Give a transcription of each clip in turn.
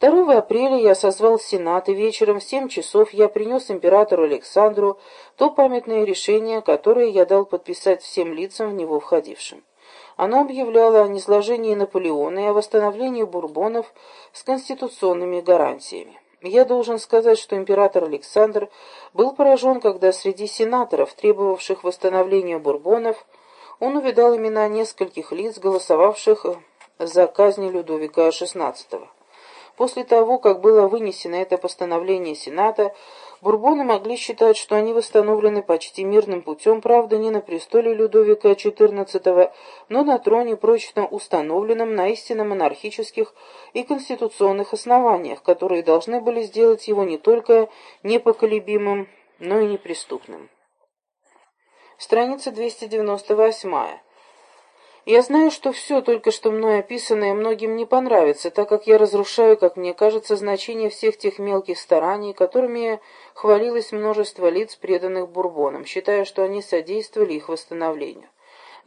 2 апреля я созвал Сенат, и вечером в семь часов я принес императору Александру то памятное решение, которое я дал подписать всем лицам в него входившим. Оно объявляло о низложении Наполеона и о восстановлении бурбонов с конституционными гарантиями. Я должен сказать, что император Александр был поражен, когда среди сенаторов, требовавших восстановления бурбонов, он увидал имена нескольких лиц, голосовавших за казнь Людовика XVI. После того, как было вынесено это постановление Сената, бурбоны могли считать, что они восстановлены почти мирным путем, правда, не на престоле Людовика XIV, но на троне, прочно установленном на истинно монархических и конституционных основаниях, которые должны были сделать его не только непоколебимым, но и неприступным. Страница 298. Я знаю, что все только что мной описанное многим не понравится, так как я разрушаю, как мне кажется, значение всех тех мелких стараний, которыми хвалилось множество лиц, преданных Бурбонам, считая, что они содействовали их восстановлению.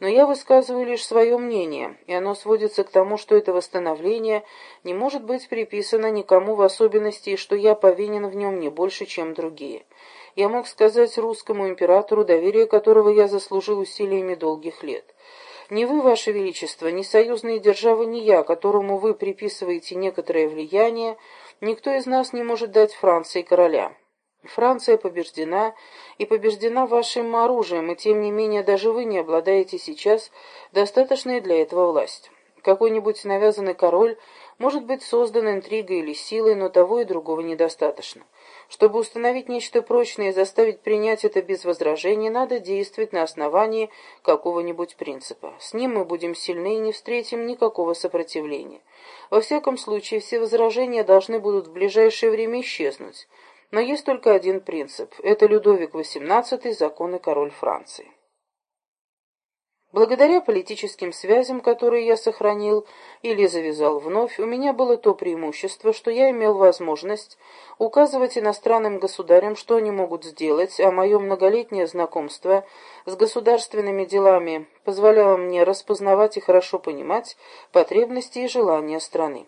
Но я высказываю лишь свое мнение, и оно сводится к тому, что это восстановление не может быть приписано никому в особенности, и что я повинен в нем не больше, чем другие. Я мог сказать русскому императору, доверие которого я заслужил усилиями долгих лет. Ни вы, ваше величество, ни союзные державы, ни я, которому вы приписываете некоторое влияние, никто из нас не может дать Франции короля. Франция побеждена, и побеждена вашим оружием, и тем не менее даже вы не обладаете сейчас достаточной для этого властью. Какой-нибудь навязанный король может быть создан интригой или силой, но того и другого недостаточно. Чтобы установить нечто прочное и заставить принять это без возражений, надо действовать на основании какого-нибудь принципа. С ним мы будем сильны и не встретим никакого сопротивления. Во всяком случае, все возражения должны будут в ближайшее время исчезнуть. Но есть только один принцип. Это Людовик XVIII, закон и король Франции. Благодаря политическим связям, которые я сохранил или завязал вновь, у меня было то преимущество, что я имел возможность указывать иностранным государям, что они могут сделать, а мое многолетнее знакомство с государственными делами позволяло мне распознавать и хорошо понимать потребности и желания страны.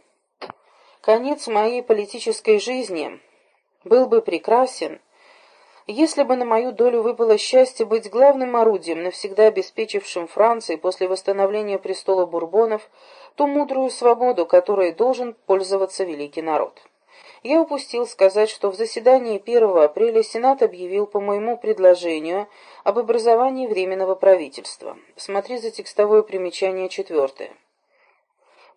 Конец моей политической жизни был бы прекрасен, если бы на мою долю выпало счастье быть главным орудием, навсегда обеспечившим Франции после восстановления престола Бурбонов ту мудрую свободу, которой должен пользоваться великий народ. Я упустил сказать, что в заседании 1 апреля Сенат объявил по моему предложению об образовании Временного правительства. Смотри за текстовое примечание четвертое.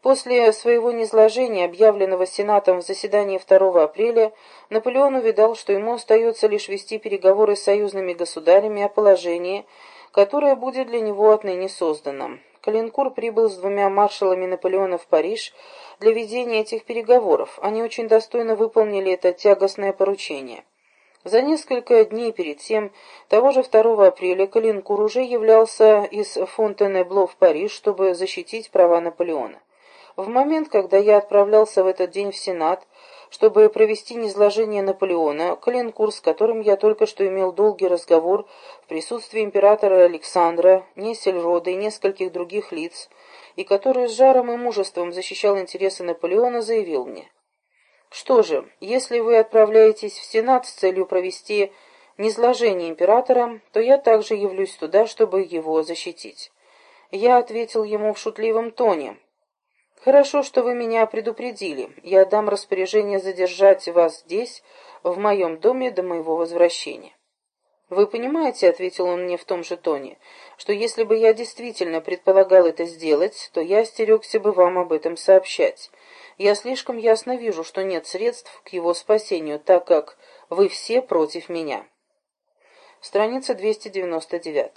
После своего низложения, объявленного Сенатом в заседании 2 апреля, Наполеон увидал, что ему остается лишь вести переговоры с союзными государями о положении, которое будет для него отныне создано. Калинкур прибыл с двумя маршалами Наполеона в Париж для ведения этих переговоров. Они очень достойно выполнили это тягостное поручение. За несколько дней перед тем, того же 2 апреля, Калинкур уже являлся из Фонтенебло в Париж, чтобы защитить права Наполеона. В момент, когда я отправлялся в этот день в Сенат, чтобы провести низложение Наполеона, Калинкур, с которым я только что имел долгий разговор в присутствии императора Александра, Несельрода и нескольких других лиц, и который с жаром и мужеством защищал интересы Наполеона, заявил мне. Что же, если вы отправляетесь в Сенат с целью провести низложение императора, то я также явлюсь туда, чтобы его защитить. Я ответил ему в шутливом тоне — «Хорошо, что вы меня предупредили. Я дам распоряжение задержать вас здесь, в моем доме, до моего возвращения». «Вы понимаете, — ответил он мне в том же тоне, — что если бы я действительно предполагал это сделать, то я остерегся бы вам об этом сообщать. Я слишком ясно вижу, что нет средств к его спасению, так как вы все против меня». Страница 299.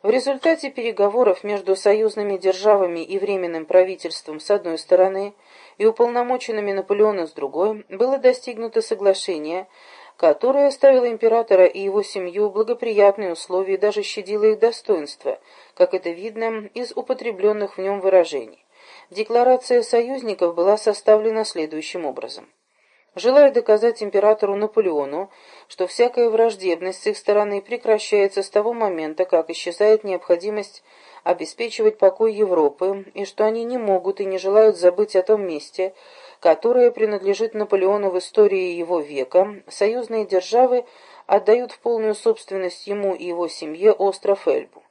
В результате переговоров между союзными державами и Временным правительством с одной стороны и уполномоченными Наполеона с другой было достигнуто соглашение, которое оставило императора и его семью благоприятные условия и даже щадило их достоинство, как это видно из употребленных в нем выражений. Декларация союзников была составлена следующим образом. Желая доказать императору Наполеону, что всякая враждебность с их стороны прекращается с того момента, как исчезает необходимость обеспечивать покой Европы, и что они не могут и не желают забыть о том месте, которая принадлежит Наполеону в истории его века, союзные державы отдают в полную собственность ему и его семье остров Эльбу.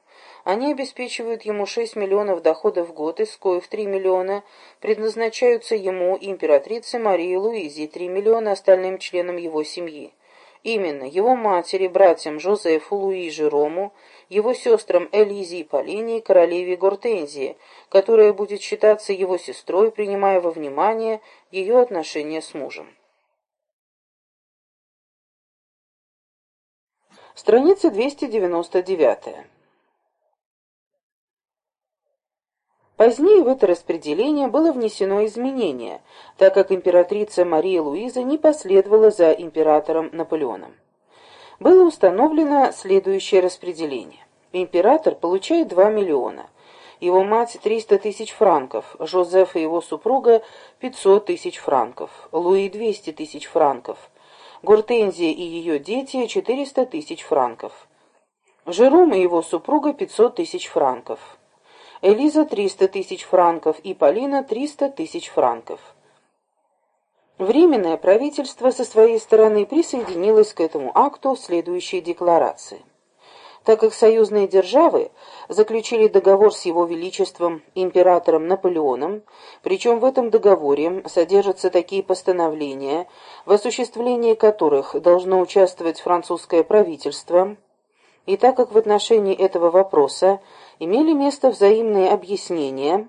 Они обеспечивают ему 6 миллионов доходов в год, из коих 3 миллиона предназначаются ему и императрице Марии Луизе, и 3 миллиона остальным членам его семьи. Именно его матери, братьям Жозефу, Луи Жерому, его сестрам Элизе и Полине и королеве Гортензии, которая будет считаться его сестрой, принимая во внимание ее отношения с мужем. Страница 299. Позднее в это распределение было внесено изменение, так как императрица Мария Луиза не последовала за императором Наполеоном. Было установлено следующее распределение. Император получает 2 миллиона, его мать 300 тысяч франков, Жозеф и его супруга 500 тысяч франков, Луи 200 тысяч франков, Гортензия и ее дети 400 тысяч франков, Жером и его супруга 500 тысяч франков. Элиза 300 тысяч франков и Полина 300 тысяч франков. Временное правительство со своей стороны присоединилось к этому акту следующей декларации. Так как союзные державы заключили договор с его величеством императором Наполеоном, причем в этом договоре содержатся такие постановления, в осуществлении которых должно участвовать французское правительство, и так как в отношении этого вопроса имели место взаимные объяснения,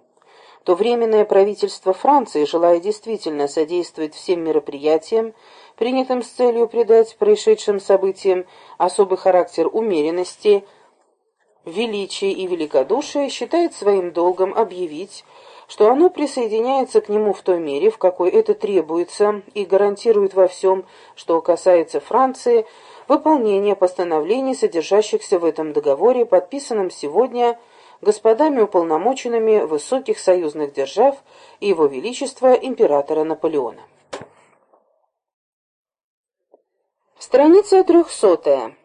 то Временное правительство Франции, желая действительно содействовать всем мероприятиям, принятым с целью придать происшедшим событиям особый характер умеренности, величия и великодушия, считает своим долгом объявить, что оно присоединяется к нему в той мере, в какой это требуется, и гарантирует во всем, что касается Франции, выполнение постановлений, содержащихся в этом договоре, подписанном сегодня господами уполномоченными высоких союзных держав и его величества императора Наполеона. Страница трехсотая.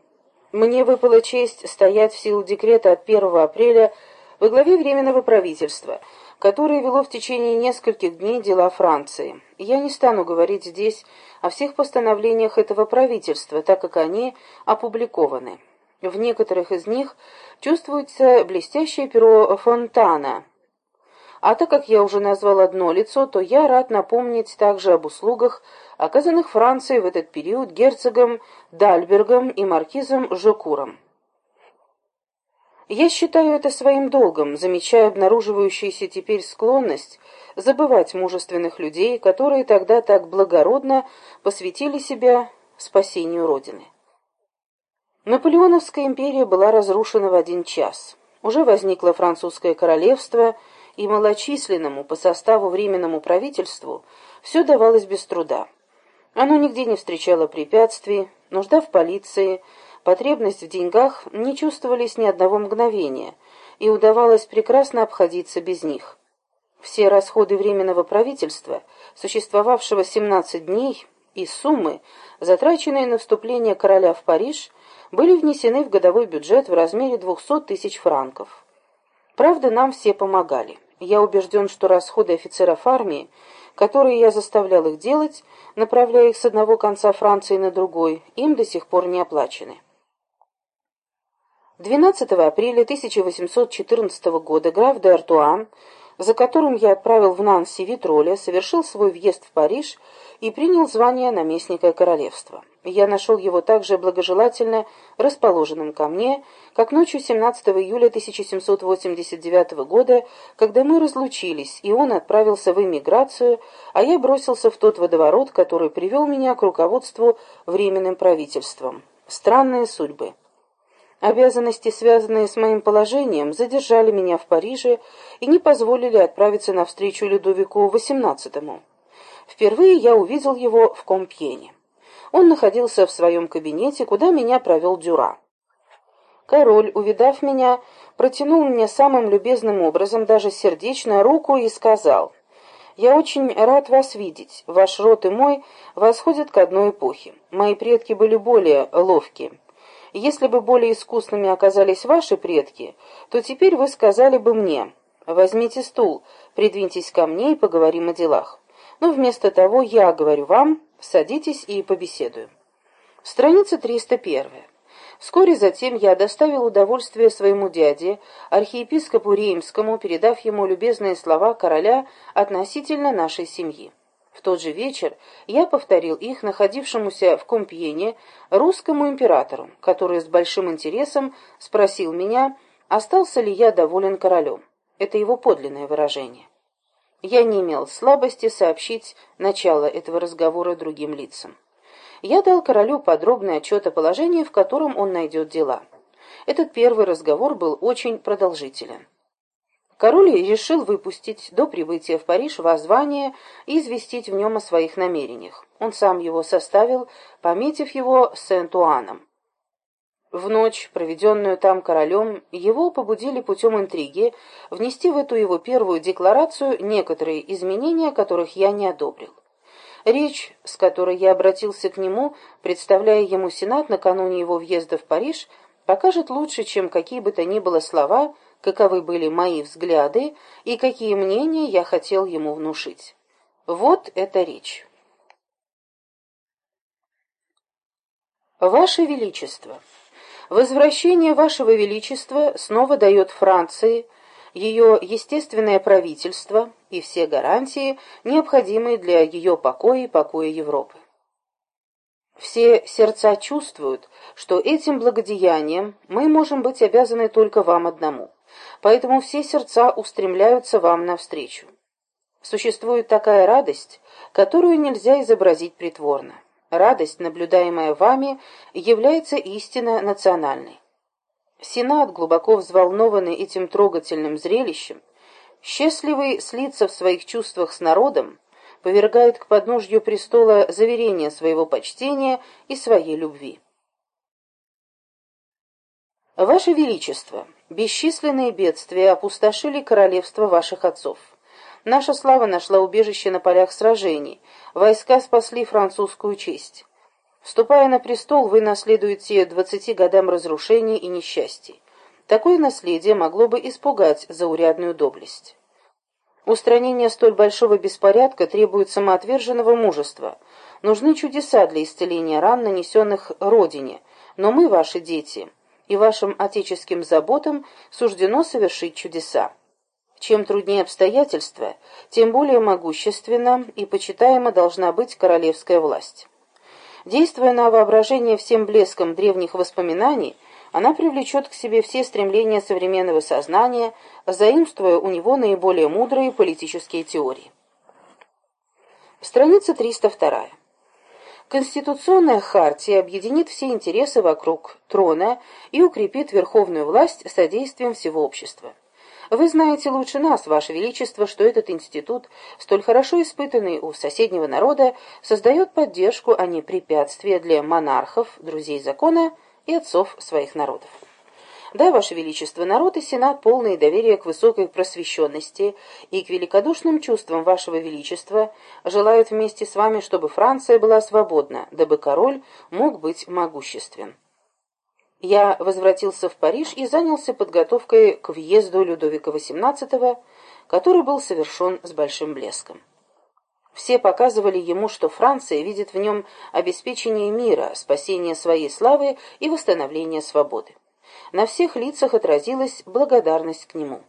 Мне выпала честь стоять в силу декрета от 1 апреля во главе Временного правительства – которое вело в течение нескольких дней дела Франции. Я не стану говорить здесь о всех постановлениях этого правительства, так как они опубликованы. В некоторых из них чувствуется блестящее перо Фонтана. А так как я уже назвал одно лицо, то я рад напомнить также об услугах, оказанных Франции в этот период герцогом Дальбергом и маркизом Жокуром. Я считаю это своим долгом, замечая обнаруживающуюся теперь склонность забывать мужественных людей, которые тогда так благородно посвятили себя спасению Родины. Наполеоновская империя была разрушена в один час. Уже возникло французское королевство, и малочисленному по составу временному правительству все давалось без труда. Оно нигде не встречало препятствий, нужда в полиции – Потребность в деньгах не чувствовались ни одного мгновения, и удавалось прекрасно обходиться без них. Все расходы Временного правительства, существовавшего 17 дней, и суммы, затраченные на вступление короля в Париж, были внесены в годовой бюджет в размере 200 тысяч франков. Правда, нам все помогали. Я убежден, что расходы офицеров армии, которые я заставлял их делать, направляя их с одного конца Франции на другой, им до сих пор не оплачены. 12 апреля 1814 года граф де Артуа, за которым я отправил в Нанси Витроля, совершил свой въезд в Париж и принял звание наместника королевства. Я нашел его также благожелательно расположенным ко мне, как ночью 17 июля 1789 года, когда мы разлучились, и он отправился в эмиграцию, а я бросился в тот водоворот, который привел меня к руководству Временным правительством. Странные судьбы. Обязанности, связанные с моим положением, задержали меня в Париже и не позволили отправиться навстречу Людовику XVIII. Впервые я увидел его в Компьене. Он находился в своем кабинете, куда меня провел Дюра. Король, увидав меня, протянул мне самым любезным образом, даже сердечно, руку и сказал, «Я очень рад вас видеть. Ваш род и мой восходят к одной эпохе. Мои предки были более ловкие. Если бы более искусными оказались ваши предки, то теперь вы сказали бы мне, возьмите стул, придвиньтесь ко мне и поговорим о делах. Но вместо того я говорю вам, садитесь и побеседуем. Страница 301. Вскоре затем я доставил удовольствие своему дяде, архиепископу Реймскому, передав ему любезные слова короля относительно нашей семьи. В тот же вечер я повторил их находившемуся в Компьене русскому императору, который с большим интересом спросил меня, остался ли я доволен королем. Это его подлинное выражение. Я не имел слабости сообщить начало этого разговора другим лицам. Я дал королю подробный отчет о положении, в котором он найдет дела. Этот первый разговор был очень продолжителен. Король решил выпустить до прибытия в Париж воззвание и известить в нем о своих намерениях. Он сам его составил, пометив его Сент-Уаном. В ночь, проведенную там королем, его побудили путем интриги внести в эту его первую декларацию некоторые изменения, которых я не одобрил. Речь, с которой я обратился к нему, представляя ему Сенат накануне его въезда в Париж, покажет лучше, чем какие бы то ни было слова, каковы были мои взгляды и какие мнения я хотел ему внушить. Вот эта речь. Ваше Величество, возвращение Вашего Величества снова дает Франции ее естественное правительство и все гарантии, необходимые для ее покоя и покоя Европы. Все сердца чувствуют, что этим благодеянием мы можем быть обязаны только вам одному, поэтому все сердца устремляются вам навстречу. Существует такая радость, которую нельзя изобразить притворно. Радость, наблюдаемая вами, является истинно национальной. Сенат, глубоко взволнованный этим трогательным зрелищем, счастливый слиться в своих чувствах с народом, повергает к подножью престола заверение своего почтения и своей любви. Ваше Величество, бесчисленные бедствия опустошили королевство ваших отцов. Наша слава нашла убежище на полях сражений, войска спасли французскую честь. Вступая на престол, вы наследуете двадцати годам разрушений и несчастий. Такое наследие могло бы испугать заурядную доблесть. Устранение столь большого беспорядка требует самоотверженного мужества. Нужны чудеса для исцеления ран, нанесенных Родине, но мы, ваши дети, и вашим отеческим заботам суждено совершить чудеса. Чем труднее обстоятельства, тем более могущественна и почитаема должна быть королевская власть. Действуя на воображение всем блеском древних воспоминаний, она привлечет к себе все стремления современного сознания, заимствуя у него наиболее мудрые политические теории. Страница 302. Конституционная хартия объединит все интересы вокруг трона и укрепит верховную власть содействием всего общества. Вы знаете лучше нас, Ваше Величество, что этот институт, столь хорошо испытанный у соседнего народа, создает поддержку, а не препятствие для монархов, друзей закона и отцов своих народов. Да, Ваше Величество, народ и Сенат, полные доверия к высокой просвещенности и к великодушным чувствам Вашего Величества, желают вместе с вами, чтобы Франция была свободна, дабы король мог быть могуществен я возвратился в Париж и занялся подготовкой к въезду Людовика XVIII, который был совершен с большим блеском. Все показывали ему, что Франция видит в нем обеспечение мира, спасение своей славы и восстановление свободы. На всех лицах отразилась благодарность к нему.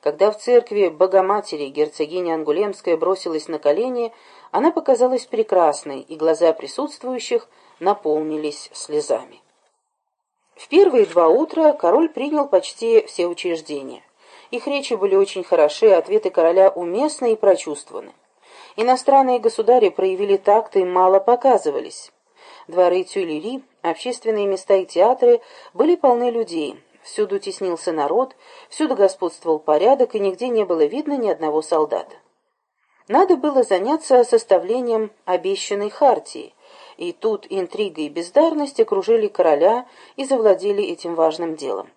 Когда в церкви Богоматери герцогиня Ангулемская бросилась на колени, она показалась прекрасной, и глаза присутствующих наполнились слезами. В первые два утра король принял почти все учреждения. Их речи были очень хороши, ответы короля уместны и прочувствованы. Иностранные государи проявили такт и мало показывались. Дворы Тюлери, общественные места и театры были полны людей. Всюду теснился народ, всюду господствовал порядок, и нигде не было видно ни одного солдата. Надо было заняться составлением обещанной хартии, и тут интрига и бездарность окружили короля и завладели этим важным делом.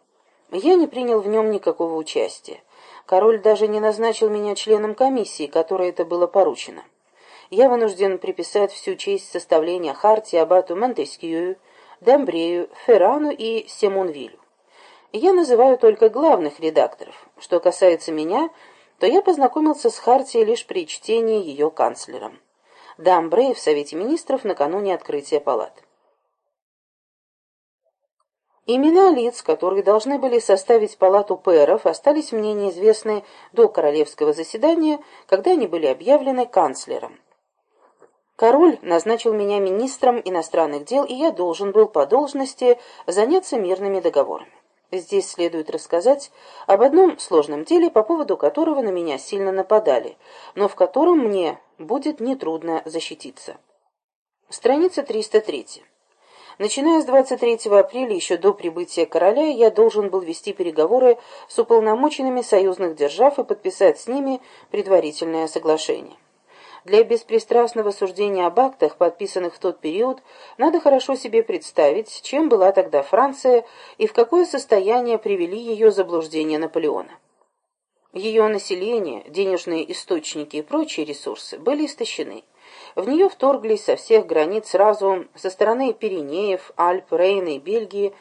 Я не принял в нем никакого участия. Король даже не назначил меня членом комиссии, которой это было поручено. Я вынужден приписать всю честь составления хартии аббату Монтескью, Дамбрею, Феррану и Семонвилю. Я называю только главных редакторов. Что касается меня, то я познакомился с Хартией лишь при чтении ее канцлером. Дамбрей в Совете Министров накануне открытия палат. Имена лиц, которые должны были составить палату пэров, остались мне неизвестны до королевского заседания, когда они были объявлены канцлером. Король назначил меня министром иностранных дел, и я должен был по должности заняться мирными договорами. Здесь следует рассказать об одном сложном деле, по поводу которого на меня сильно нападали, но в котором мне будет нетрудно защититься. Страница 303. Начиная с 23 апреля, еще до прибытия короля, я должен был вести переговоры с уполномоченными союзных держав и подписать с ними предварительное соглашение. Для беспристрастного суждения об актах, подписанных в тот период, надо хорошо себе представить, чем была тогда Франция и в какое состояние привели ее заблуждения Наполеона. Ее население, денежные источники и прочие ресурсы были истощены. В нее вторглись со всех границ сразу со стороны Пиренеев, Альп, Рейна и Бельгии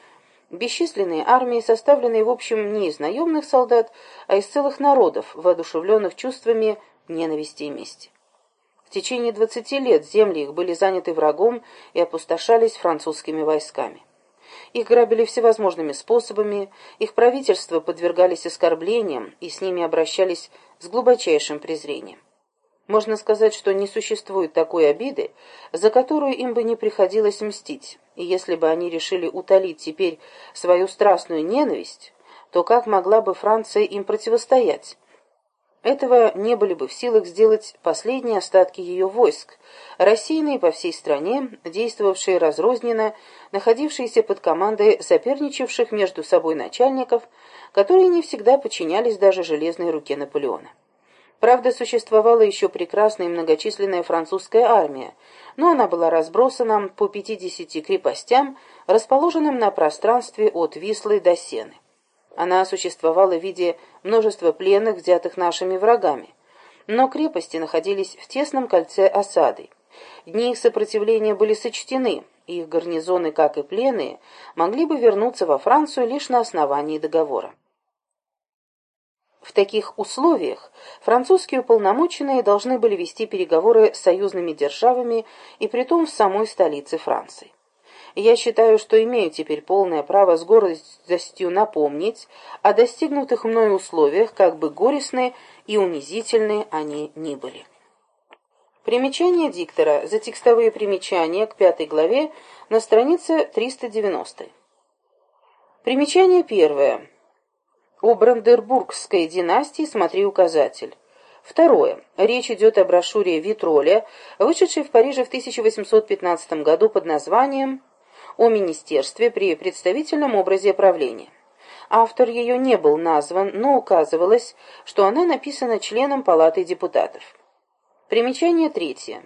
бесчисленные армии, составленные в общем не из наемных солдат, а из целых народов, воодушевленных чувствами ненависти и мести. В течение двадцати лет земли их были заняты врагом и опустошались французскими войсками. Их грабили всевозможными способами, их правительства подвергались оскорблениям и с ними обращались с глубочайшим презрением. Можно сказать, что не существует такой обиды, за которую им бы не приходилось мстить, и если бы они решили утолить теперь свою страстную ненависть, то как могла бы Франция им противостоять? Этого не были бы в силах сделать последние остатки ее войск, рассеянные по всей стране, действовавшие разрозненно, находившиеся под командой соперничавших между собой начальников, которые не всегда подчинялись даже железной руке Наполеона. Правда, существовала еще прекрасная и многочисленная французская армия, но она была разбросана по 50 крепостям, расположенным на пространстве от Вислы до Сены. Она существовала в виде множества пленных, взятых нашими врагами. Но крепости находились в тесном кольце осады. Дни их сопротивления были сочтены, и их гарнизоны, как и пленные, могли бы вернуться во Францию лишь на основании договора. В таких условиях французские уполномоченные должны были вести переговоры с союзными державами и притом в самой столице Франции. Я считаю, что имею теперь полное право с гордостью напомнить о достигнутых мной условиях, как бы горестные и унизительные они ни были. Примечание диктора за текстовые примечания к пятой главе на странице 390. Примечание первое. О Брандербургской династии смотри указатель. Второе. Речь идет о брошюре Витроля, вышедшей в Париже в 1815 году под названием «О министерстве при представительном образе правления». Автор ее не был назван, но указывалось, что она написана членом Палаты депутатов. Примечание третье.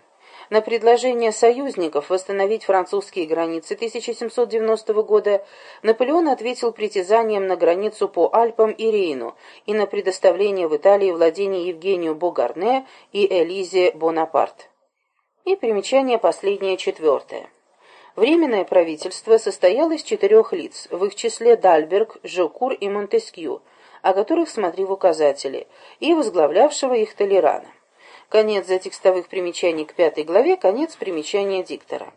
На предложение союзников восстановить французские границы 1790 года Наполеон ответил притязанием на границу по Альпам и Рейну и на предоставление в Италии владений Евгению Богарне и Элизе Бонапарт. И примечание последнее четвертое. Временное правительство состояло из четырех лиц, в их числе Дальберг, Жокур и Монтескью, о которых смотри в указателе, и возглавлявшего их Толерана. Конец затекстовых примечаний к пятой главе, конец примечания диктора.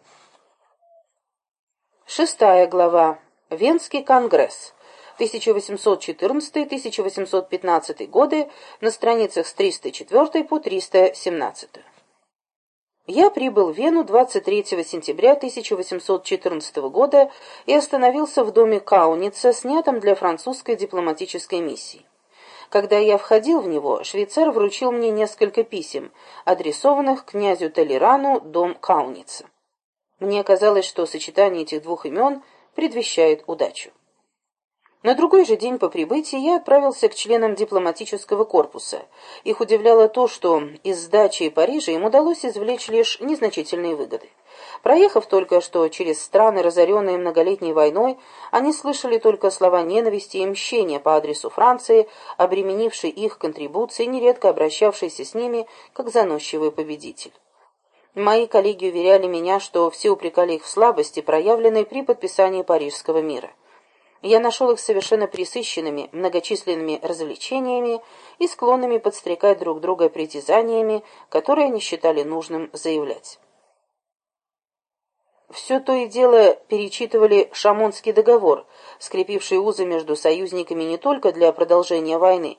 Шестая глава. Венский конгресс. 1814-1815 годы на страницах с 304 по 317. Я прибыл в Вену 23 сентября 1814 года и остановился в доме Кауница, снятом для французской дипломатической миссии. Когда я входил в него, швейцар вручил мне несколько писем, адресованных князю Толерану, дом Кауница. Мне казалось, что сочетание этих двух имен предвещает удачу. На другой же день по прибытии я отправился к членам дипломатического корпуса. Их удивляло то, что из сдачи Парижа им удалось извлечь лишь незначительные выгоды. Проехав только что через страны, разоренные многолетней войной, они слышали только слова ненависти и мщения по адресу Франции, обременившей их контрибуции, нередко обращавшейся с ними как заносчивый победитель. Мои коллеги уверяли меня, что все упрекали их в слабости, проявленной при подписании Парижского мира. Я нашел их совершенно присыщенными многочисленными развлечениями и склонными подстрекать друг друга притязаниями, которые они считали нужным заявлять. Все то и дело перечитывали Шамонский договор, скрепивший узы между союзниками не только для продолжения войны.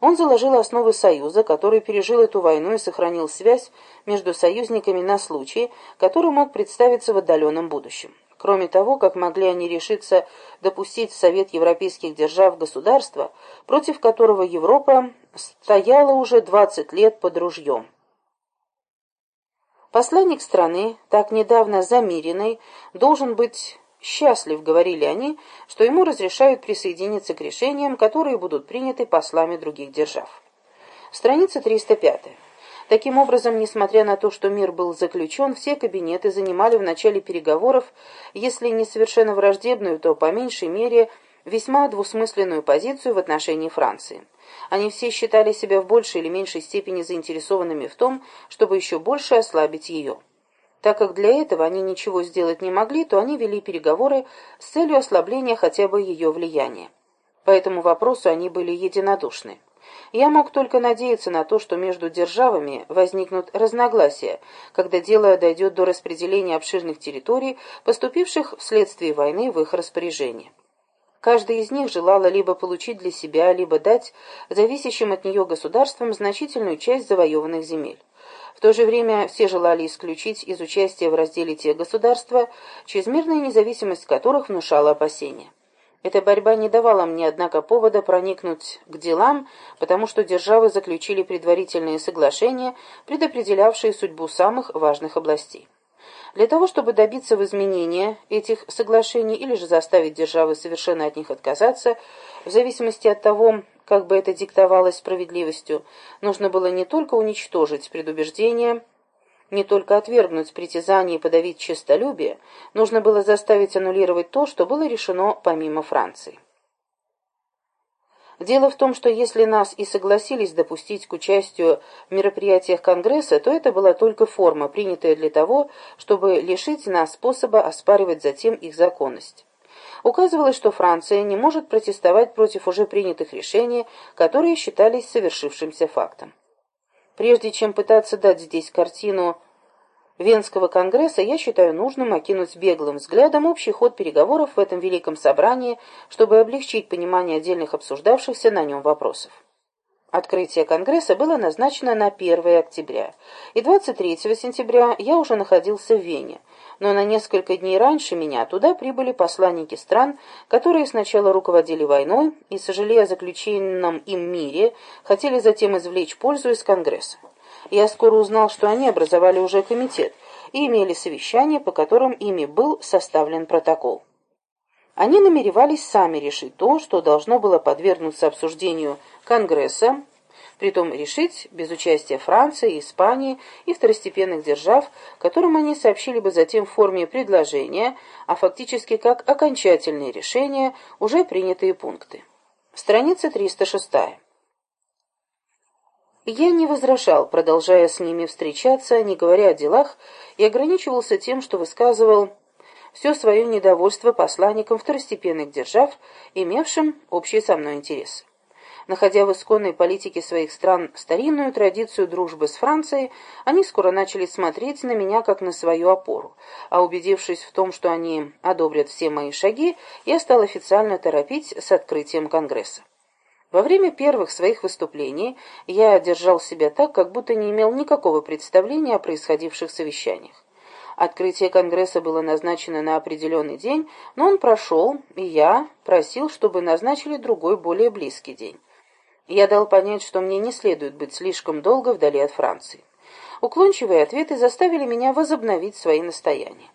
Он заложил основы союза, который пережил эту войну и сохранил связь между союзниками на случай, который мог представиться в отдаленном будущем. Кроме того, как могли они решиться допустить Совет Европейских держав государства, против которого Европа стояла уже 20 лет под ружьем. Посланник страны, так недавно замиренный, должен быть счастлив, говорили они, что ему разрешают присоединиться к решениям, которые будут приняты послами других держав. Страница 305. Таким образом, несмотря на то, что мир был заключен, все кабинеты занимали в начале переговоров, если не совершенно враждебную, то по меньшей мере весьма двусмысленную позицию в отношении Франции. Они все считали себя в большей или меньшей степени заинтересованными в том, чтобы еще больше ослабить ее. Так как для этого они ничего сделать не могли, то они вели переговоры с целью ослабления хотя бы ее влияния. По этому вопросу они были единодушны. Я мог только надеяться на то, что между державами возникнут разногласия, когда дело дойдет до распределения обширных территорий, поступивших вследствие войны в их распоряжение. Каждая из них желала либо получить для себя, либо дать зависящим от нее государствам значительную часть завоеванных земель. В то же время все желали исключить из участия в разделе те государства, чрезмерная независимость которых внушала опасения. Эта борьба не давала мне, однако, повода проникнуть к делам, потому что державы заключили предварительные соглашения, предопределявшие судьбу самых важных областей. Для того, чтобы добиться изменения этих соглашений или же заставить державы совершенно от них отказаться, в зависимости от того, как бы это диктовалось справедливостью, нужно было не только уничтожить предубеждения, не только отвергнуть притязания и подавить честолюбие, нужно было заставить аннулировать то, что было решено помимо Франции. Дело в том, что если нас и согласились допустить к участию в мероприятиях Конгресса, то это была только форма, принятая для того, чтобы лишить нас способа оспаривать затем их законность. Указывалось, что Франция не может протестовать против уже принятых решений, которые считались совершившимся фактом. Прежде чем пытаться дать здесь картину Венского конгресса, я считаю нужным окинуть беглым взглядом общий ход переговоров в этом великом собрании, чтобы облегчить понимание отдельных обсуждавшихся на нем вопросов. Открытие Конгресса было назначено на 1 октября, и 23 сентября я уже находился в Вене, но на несколько дней раньше меня туда прибыли посланники стран, которые сначала руководили войной и, сожалея о заключенном им мире, хотели затем извлечь пользу из Конгресса. Я скоро узнал, что они образовали уже комитет и имели совещание, по которым ими был составлен протокол. Они намеревались сами решить то, что должно было подвергнуться обсуждению Конгресса, притом решить без участия Франции, Испании и второстепенных держав, которым они сообщили бы затем в форме предложения, а фактически как окончательные решения, уже принятые пункты. Страница 306. Я не возражал, продолжая с ними встречаться, не говоря о делах, и ограничивался тем, что высказывал все свое недовольство посланникам второстепенных держав, имевшим общий со мной интерес. Находя в исконной политике своих стран старинную традицию дружбы с Францией, они скоро начали смотреть на меня как на свою опору, а убедившись в том, что они одобрят все мои шаги, я стал официально торопить с открытием Конгресса. Во время первых своих выступлений я держал себя так, как будто не имел никакого представления о происходивших совещаниях. Открытие Конгресса было назначено на определенный день, но он прошел, и я просил, чтобы назначили другой, более близкий день. Я дал понять, что мне не следует быть слишком долго вдали от Франции. Уклончивые ответы заставили меня возобновить свои настояния.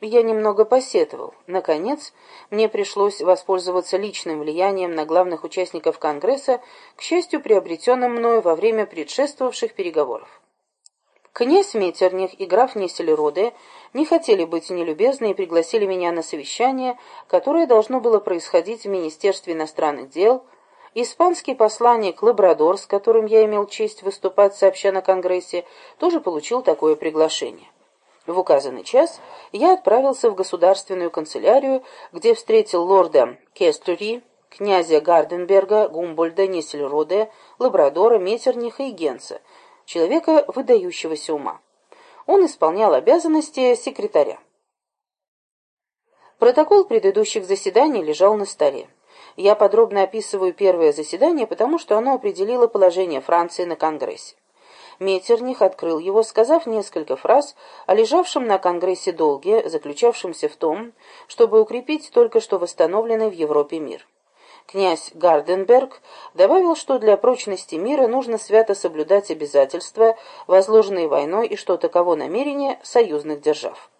Я немного посетовал. Наконец, мне пришлось воспользоваться личным влиянием на главных участников Конгресса, к счастью, приобретенным мною во время предшествовавших переговоров. Князь Метерних и граф Неселероды не хотели быть нелюбезны и пригласили меня на совещание, которое должно было происходить в Министерстве иностранных дел. Испанский посланник Лабрадор, с которым я имел честь выступать сообща на Конгрессе, тоже получил такое приглашение. В указанный час я отправился в государственную канцелярию, где встретил лорда Кестури, князя Гарденберга, Гумбольда, Нессельроде, Лабрадора, Метерниха и Генца, человека выдающегося ума. Он исполнял обязанности секретаря. Протокол предыдущих заседаний лежал на столе. Я подробно описываю первое заседание, потому что оно определило положение Франции на Конгрессе. Метерних открыл его, сказав несколько фраз о лежавшем на Конгрессе долге, заключавшемся в том, чтобы укрепить только что восстановленный в Европе мир. Князь Гарденберг добавил, что для прочности мира нужно свято соблюдать обязательства, возложенные войной, и что таково намерение союзных держав.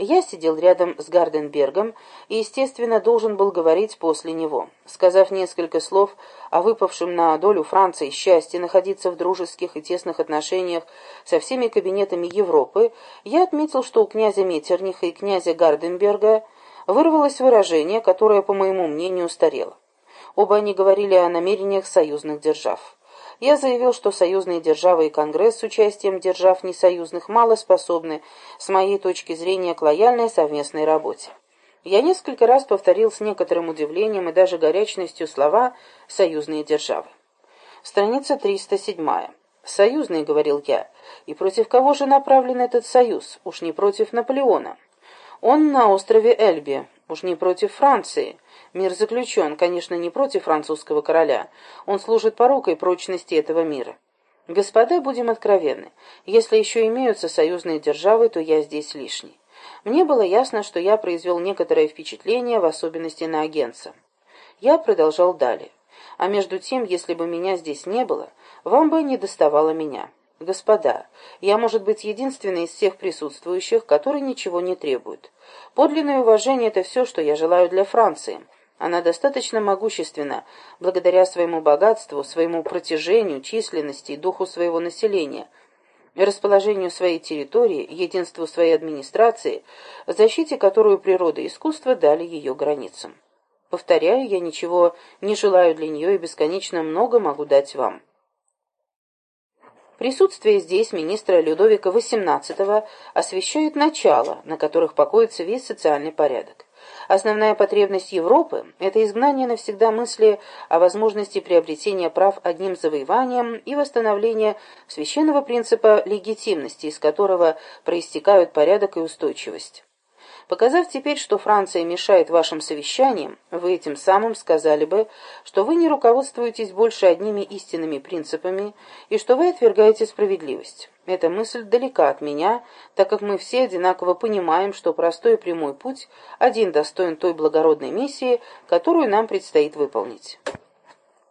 Я сидел рядом с Гарденбергом и, естественно, должен был говорить после него. Сказав несколько слов о выпавшем на долю Франции счастье находиться в дружеских и тесных отношениях со всеми кабинетами Европы, я отметил, что у князя Меттерниха и князя Гарденберга вырвалось выражение, которое, по моему мнению, устарело. Оба они говорили о намерениях союзных держав. Я заявил, что союзные державы и Конгресс с участием держав несоюзных мало способны, с моей точки зрения, к лояльной совместной работе. Я несколько раз повторил с некоторым удивлением и даже горячностью слова «союзные державы». Страница 307. «Союзные», — говорил я, — «и против кого же направлен этот союз? Уж не против Наполеона». Он на острове Эльбе, уж не против Франции. Мир заключен, конечно, не против французского короля. Он служит порокой прочности этого мира. Господа, будем откровенны. Если еще имеются союзные державы, то я здесь лишний. Мне было ясно, что я произвел некоторое впечатление, в особенности на агентца. Я продолжал далее. А между тем, если бы меня здесь не было, вам бы не доставало меня. Господа, я, может быть, единственный из всех присутствующих, который ничего не требует. Подлинное уважение — это все, что я желаю для Франции. Она достаточно могущественна, благодаря своему богатству, своему протяжению, численности и духу своего населения, расположению своей территории, единству своей администрации, защите которую природа и искусство дали ее границам. Повторяю, я ничего не желаю для нее и бесконечно много могу дать вам. Присутствие здесь министра Людовика XVIII освещает начало, на которых покоится весь социальный порядок. Основная потребность Европы – это изгнание навсегда мысли о возможности приобретения прав одним завоеванием и восстановления священного принципа легитимности, из которого проистекают порядок и устойчивость. Показав теперь, что Франция мешает вашим совещаниям, вы этим самым сказали бы, что вы не руководствуетесь больше одними истинными принципами и что вы отвергаете справедливость. Эта мысль далека от меня, так как мы все одинаково понимаем, что простой и прямой путь один достоин той благородной миссии, которую нам предстоит выполнить.